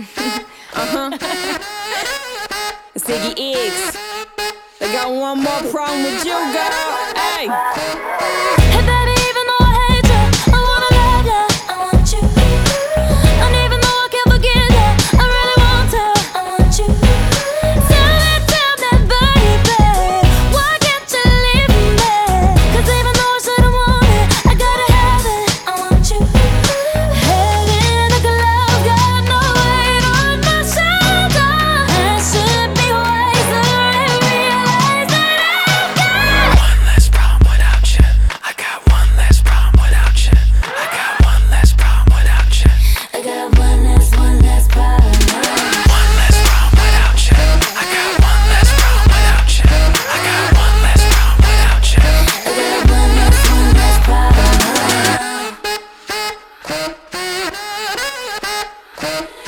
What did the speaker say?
uh huh. It's Iggy X. They got one more problem with you, girl. Hey, Huh?